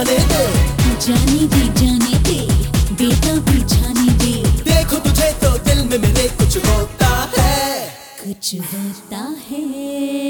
जाने दे। जाने दे जाने दे। बेटा भी जाने दे। देखो तुझे तो दिल में मेरे कुछ होता है। कुछ होता है।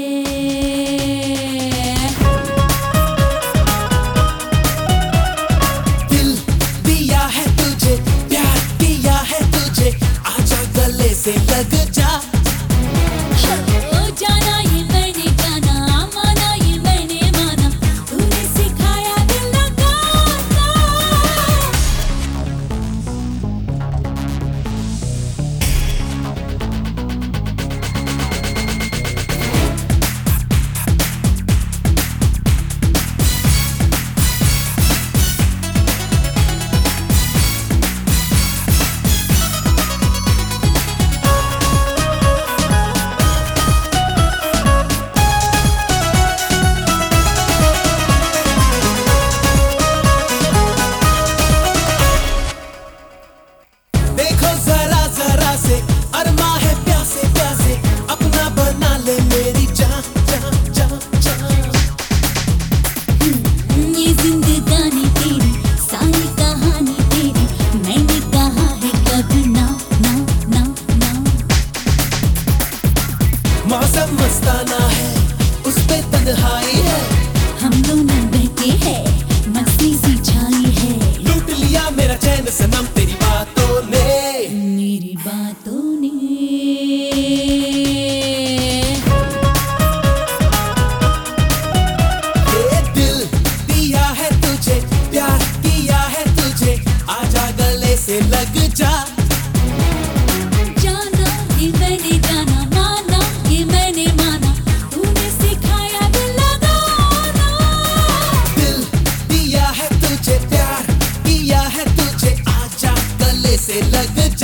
मस्ताना है उस पे तन्हाई है। हम दोनों बहते हैं मस्ती सी छाई है। लूट लिया मेरा चैन सनम तेरी बातों ने। मेरी बातों ने। लग जा। like the